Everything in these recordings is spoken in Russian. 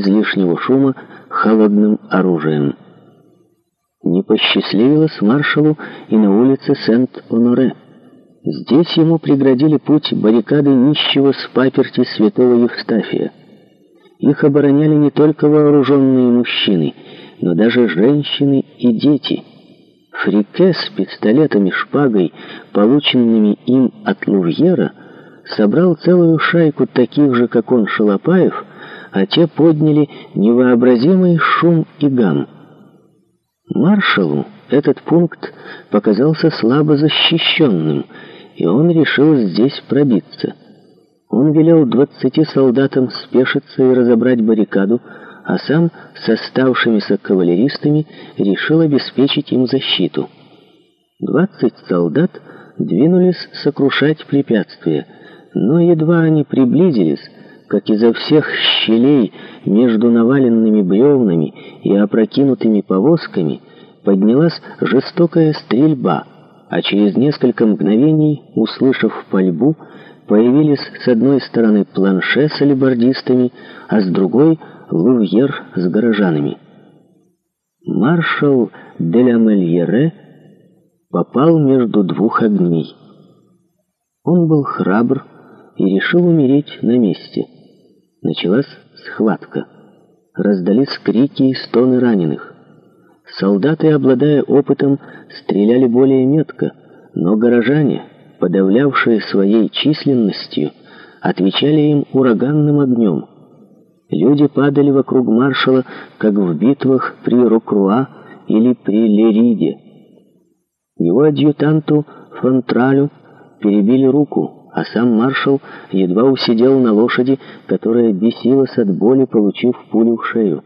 без лишнего шума холодным оружием. Не посчастливилось маршалу и на улице Сент-Оноре. Здесь ему преградили путь баррикады нищего с паперти святого Евстафия. Их обороняли не только вооруженные мужчины, но даже женщины и дети. Фрике с пистолетами, шпагой, полученными им от Лувьера, собрал целую шайку таких же, как он, Шалопаев, а те подняли невообразимый шум и гам. Маршалу этот пункт показался слабо защищенным, и он решил здесь пробиться. Он велел двадцати солдатам спешиться и разобрать баррикаду, а сам с оставшимися кавалеристами решил обеспечить им защиту. Двадцать солдат двинулись сокрушать препятствия, но едва они приблизились, как изо всех щелей между наваленными бревнами и опрокинутыми повозками поднялась жестокая стрельба, а через несколько мгновений, услышав пальбу, появились с одной стороны планше с алибардистами, а с другой — лувьер с горожанами. Маршал де Делямельере попал между двух огней. Он был храбр и решил умереть на месте — Началась схватка. Раздались крики и стоны раненых. Солдаты, обладая опытом, стреляли более метко, но горожане, подавлявшие своей численностью, отвечали им ураганным огнем. Люди падали вокруг маршала, как в битвах при Рокруа или при Лериде. Его адъютанту Фонтралю перебили руку, а сам маршал едва усидел на лошади, которая бесилась от боли, получив пулю в шею.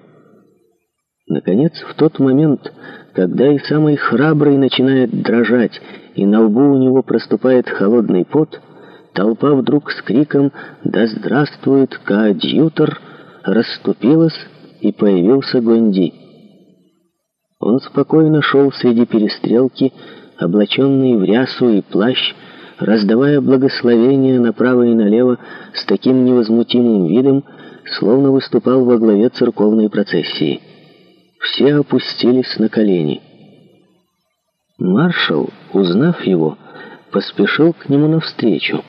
Наконец, в тот момент, когда и самый храбрый начинает дрожать, и на лбу у него проступает холодный пот, толпа вдруг с криком «Да здравствует коадьютор!» расступилась, и появился Гонди. Он спокойно шел среди перестрелки, облаченный в рясу и плащ, раздавая благословения направо и налево с таким невозмутимым видом, словно выступал во главе церковной процессии. Все опустились на колени. Маршал, узнав его, поспешил к нему навстречу.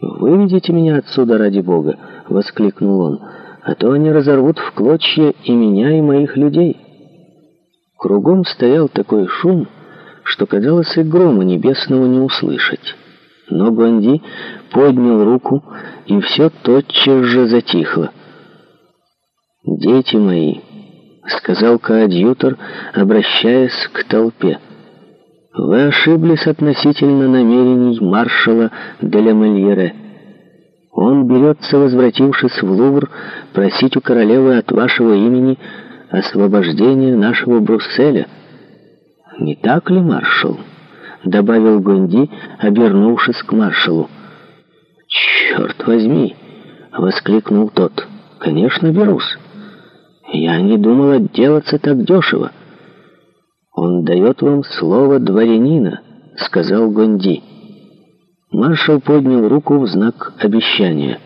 «Выведите меня отсюда ради Бога!» — воскликнул он. «А то они разорвут в клочья и меня, и моих людей!» Кругом стоял такой шум, что казалось и грома небесного не услышать. Но Гонди поднял руку, и все тотчас же затихло. «Дети мои», — сказал коадьютор, обращаясь к толпе, — «вы ошиблись относительно намерений маршала Делемельере. Он берется, возвратившись в Лувр, просить у королевы от вашего имени освобождения нашего Брусселя. Не так ли, маршал?» — добавил Гонди, обернувшись к маршалу. «Черт возьми!» — воскликнул тот. «Конечно, берусь. Я не думал отделаться так дешево». «Он дает вам слово дворянина», — сказал Гонди. Маршал поднял руку в знак обещания.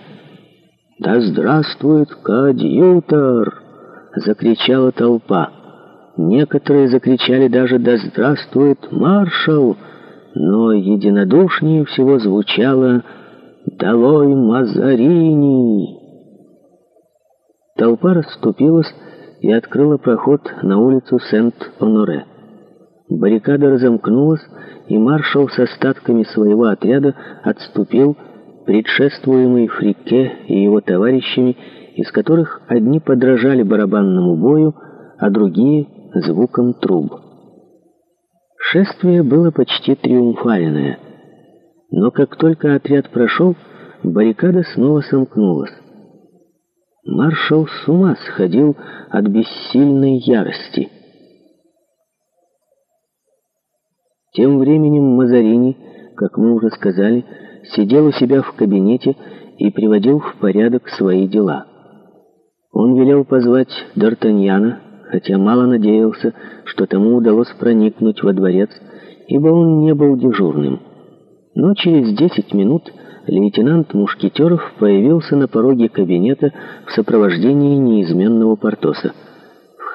«Да здравствует кадьютор!» — закричала толпа. Некоторые закричали даже «Да здравствует маршал!», но единодушнее всего звучало «Долой Мазарини!». Толпа расступилась и открыла проход на улицу Сент-Оноре. Баррикада разомкнулась, и маршал с остатками своего отряда отступил, предшествуемый Фрике и его товарищами, из которых одни подражали барабанному бою, а другие — звуком труб. Шествие было почти триумфальное, но как только отряд прошел, баррикада снова сомкнулась. Маршал с ума сходил от бессильной ярости. Тем временем Мазарини, как мы уже сказали, сидел у себя в кабинете и приводил в порядок свои дела. Он велел позвать Д'Артаньяна, хотя мало надеялся, что тому удалось проникнуть во дворец, ибо он не был дежурным. Но через десять минут лейтенант Мушкетеров появился на пороге кабинета в сопровождении неизменного Портоса.